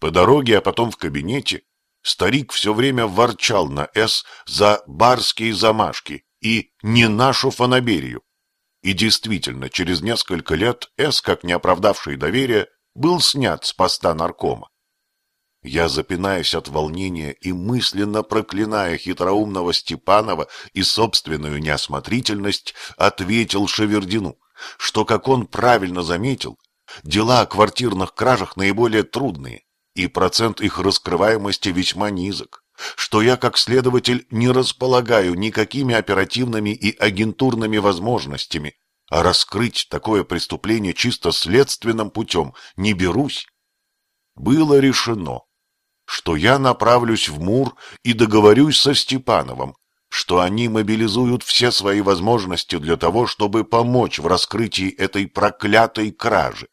По дороге, а потом в кабинете, старик все время ворчал на «С» за барские замашки и «не нашу фанаберию». И действительно, через несколько лет «С», как не оправдавший доверие, был снят с поста наркома. Я, запинаясь от волнения и мысленно проклиная хитроумного Степанова и собственную неосмотрительность, ответил Шевердину, что, как он правильно заметил, дела о квартирных кражах наиболее трудные, и процент их раскрываемости весьма низок, что я, как следователь, не располагаю никакими оперативными и агентурными возможностями, а раскрыть такое преступление чисто следственным путем не берусь. Было решено что я направлюсь в Мур и договорюсь со Степановым, что они мобилизуют все свои возможности для того, чтобы помочь в раскрытии этой проклятой кражи.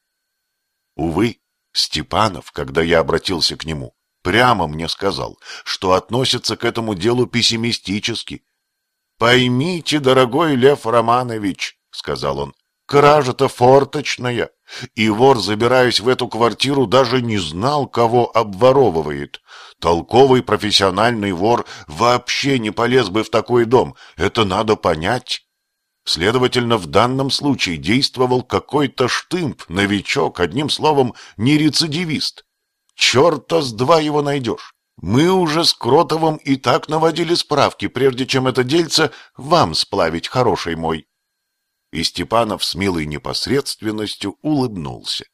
Увы, Степанов, когда я обратился к нему, прямо мне сказал, что относится к этому делу пессимистически. «Поймите, дорогой Лев Романович», — сказал он, — «кража-то форточная, и вор, забираясь в эту квартиру, даже не знал, кого обворовывает. Толковый профессиональный вор вообще не полез бы в такой дом, это надо понять. Следовательно, в данном случае действовал какой-то штымп, новичок, одним словом, не рецидивист. Черта с два его найдешь. Мы уже с Кротовым и так наводили справки, прежде чем это дельце вам сплавить, хороший мой. И Степанов с милой непосредственностью улыбнулся.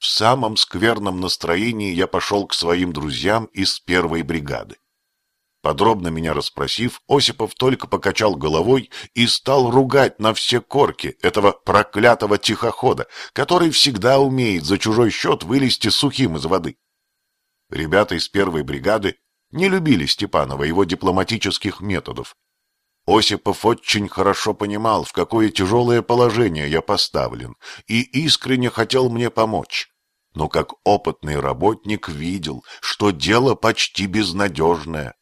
В самом скверном настроении я пошел к своим друзьям из первой бригады. Подробно меня расспросив, Осипов только покачал головой и стал ругать на все корки этого проклятого тихохода, который всегда умеет за чужой счет вылезти сухим из воды. Ребята из первой бригады не любили Степанова его дипломатических методов Осипов очень хорошо понимал, в какое тяжелое положение я поставлен, и искренне хотел мне помочь. Но как опытный работник видел, что дело почти безнадежное.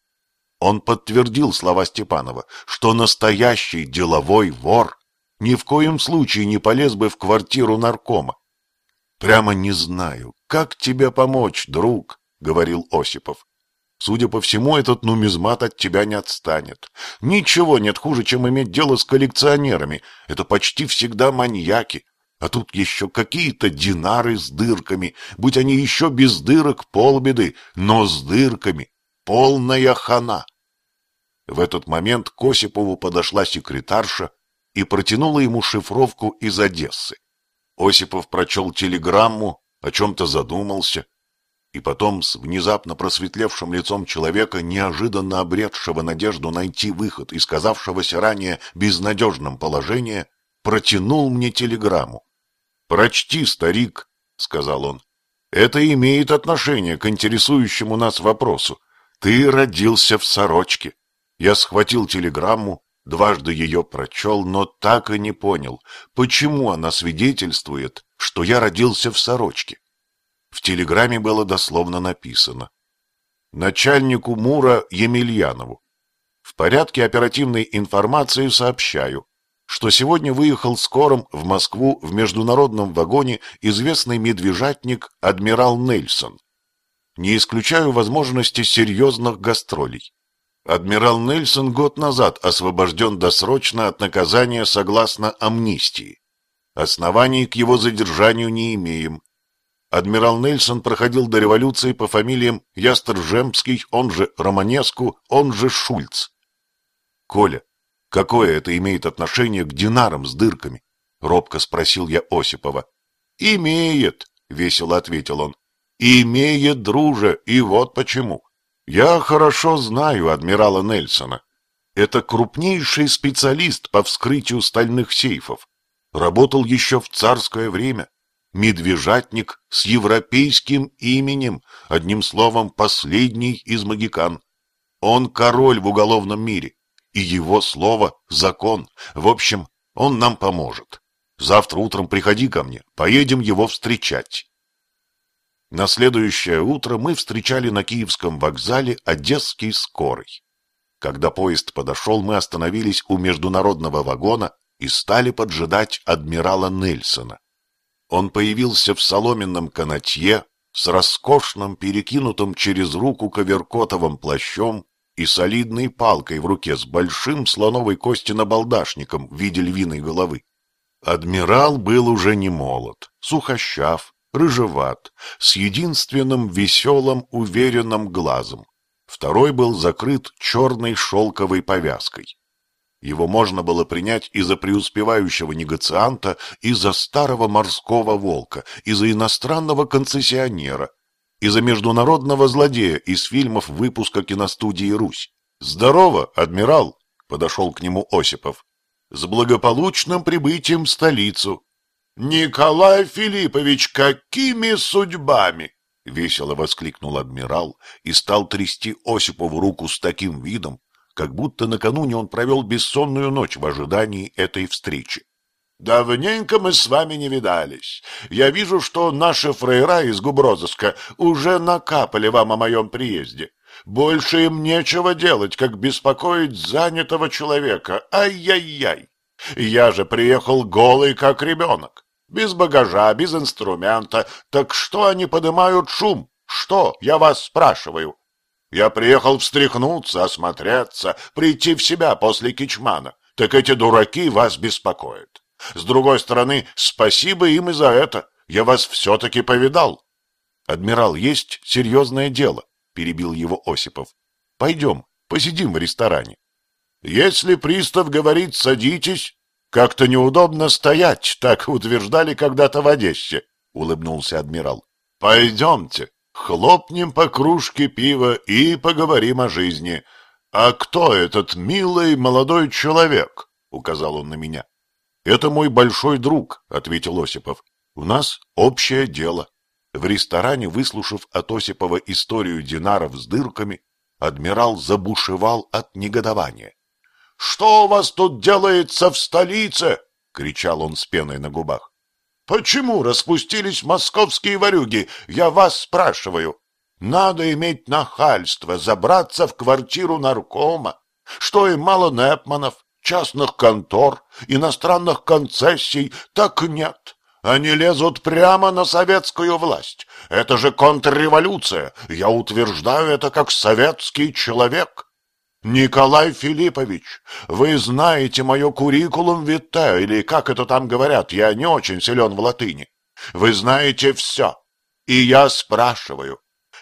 Он подтвердил слова Степанова, что настоящий деловой вор ни в коем случае не полез бы в квартиру наркома. «Прямо не знаю, как тебе помочь, друг», — говорил Осипов. Судя по всему, этот нумизмат от тебя не отстанет. Ничего нет хуже, чем иметь дело с коллекционерами. Это почти всегда маньяки. А тут еще какие-то динары с дырками. Будь они еще без дырок, полбеды, но с дырками. Полная хана. В этот момент к Осипову подошла секретарша и протянула ему шифровку из Одессы. Осипов прочел телеграмму, о чем-то задумался и потом с внезапно просветлевшим лицом человека, неожиданно обретшего надежду найти выход из казавшегося ранее безнадежном положения, протянул мне телеграмму. «Прочти, старик», — сказал он. «Это имеет отношение к интересующему нас вопросу. Ты родился в сорочке». Я схватил телеграмму, дважды ее прочел, но так и не понял, почему она свидетельствует, что я родился в сорочке. В телеграмме было дословно написано. Начальнику МУРа Емельянову. В порядке оперативной информации сообщаю, что сегодня выехал скором в Москву в международном вагоне известный медвежатник адмирал Нельсон. Не исключаю возможности серьезных гастролей. Адмирал Нельсон год назад освобожден досрочно от наказания согласно амнистии. Оснований к его задержанию не имеем. Адмирал Нельсон проходил до революции по фамилиям Ястржемский, он же Романеску, он же Шульц. Коля, какое это имеет отношение к динарам с дырками? Робко спросил я Осипова. Имеет, весело ответил он. Имеет, друже, и вот почему. Я хорошо знаю адмирала Нельсона. Это крупнейший специалист по вскрытию стальных сейфов. Работал еще в царское время медвежатник с европейским именем, одним словом, последний из магикан. Он король в уголовном мире, и его слово — закон. В общем, он нам поможет. Завтра утром приходи ко мне, поедем его встречать. На следующее утро мы встречали на Киевском вокзале Одесский скорый. Когда поезд подошел, мы остановились у международного вагона и стали поджидать адмирала Нельсона. Он появился в соломенном канатье, с роскошным перекинутым через руку коверкотовым плащом и солидной палкой в руке с большим слоновой кости набалдашником в виде львиной головы. Адмирал был уже не молод, сухощав, рыжеват, с единственным веселым, уверенным глазом. Второй был закрыт черной шелковой повязкой. Его можно было принять и за преуспевающего негацианта, и за старого морского волка, и за иностранного концессионера, и за международного злодея из фильмов выпуска киностудии «Русь». «Здорово, адмирал!» — подошел к нему Осипов. «С благополучным прибытием в столицу!» «Николай Филиппович, какими судьбами!» — весело воскликнул адмирал и стал трясти Осипову руку с таким видом, как будто накануне он провел бессонную ночь в ожидании этой встречи. «Давненько мы с вами не видались. Я вижу, что наши фрейра из губрозыска уже накапали вам о моем приезде. Больше им нечего делать, как беспокоить занятого человека. Ай-яй-яй! Я же приехал голый, как ребенок. Без багажа, без инструмента. Так что они поднимают шум? Что, я вас спрашиваю? Я приехал встряхнуться, осмотреться, прийти в себя после Кичмана. Так эти дураки вас беспокоят. С другой стороны, спасибо им и за это. Я вас все-таки повидал. Адмирал, есть серьезное дело, перебил его Осипов. Пойдем, посидим в ресторане. Если пристав говорит «садитесь», как-то неудобно стоять, так утверждали когда-то в Одессе, улыбнулся адмирал. Пойдемте. Хлопнем по кружке пива и поговорим о жизни. А кто этот милый молодой человек? Указал он на меня. Это мой большой друг, ответил Осипов. У нас общее дело. В ресторане, выслушав от Осипова историю динаров с дырками, адмирал забушевал от негодования. — Что у вас тут делается в столице? — кричал он с пеной на губах. Почему распустились московские ворюги? Я вас спрашиваю. Надо иметь нахальство, забраться в квартиру наркома. Что им мало Непманов, частных контор, иностранных концессий, так нет. Они лезут прямо на советскую власть. Это же контрреволюция. Я утверждаю это как советский человек. Николай Филиппович, вы знаете мое куррикулум витте, или как это там говорят, я не очень силен в латыни. Вы знаете все. И я спрашиваю,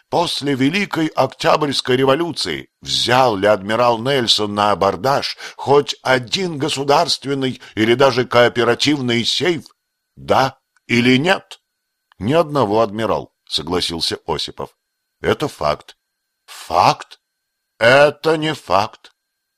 после Великой Октябрьской революции взял ли адмирал Нельсон на абордаж хоть один государственный или даже кооперативный сейф? Да или нет? Ни одного, адмирал, согласился Осипов. Это факт. Факт? Это не факт,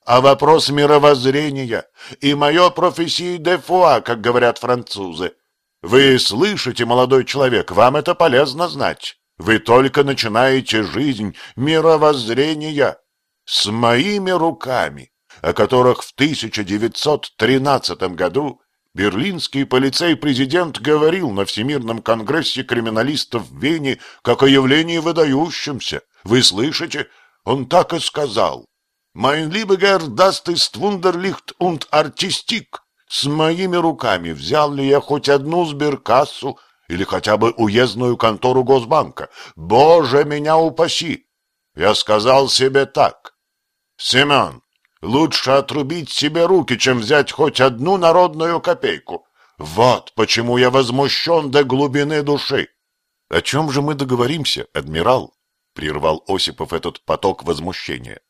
а вопрос мировоззрения и мое профессии де фуа, как говорят французы. Вы слышите, молодой человек, вам это полезно знать. Вы только начинаете жизнь мировоззрения с моими руками, о которых в 1913 году берлинский полицей-президент говорил на Всемирном конгрессе криминалистов в Вене как о явлении выдающемся. Вы слышите, он так и сказал. «Mein lieber das ist Wunderlicht und Artistik». С моими руками взял ли я хоть одну сберкассу или хотя бы уездную контору Госбанка? Боже, меня упаси! Я сказал себе так. Семен, лучше отрубить себе руки, чем взять хоть одну народную копейку. Вот почему я возмущен до глубины души. О чем же мы договоримся, адмирал? Прервал Осипов этот поток возмущения.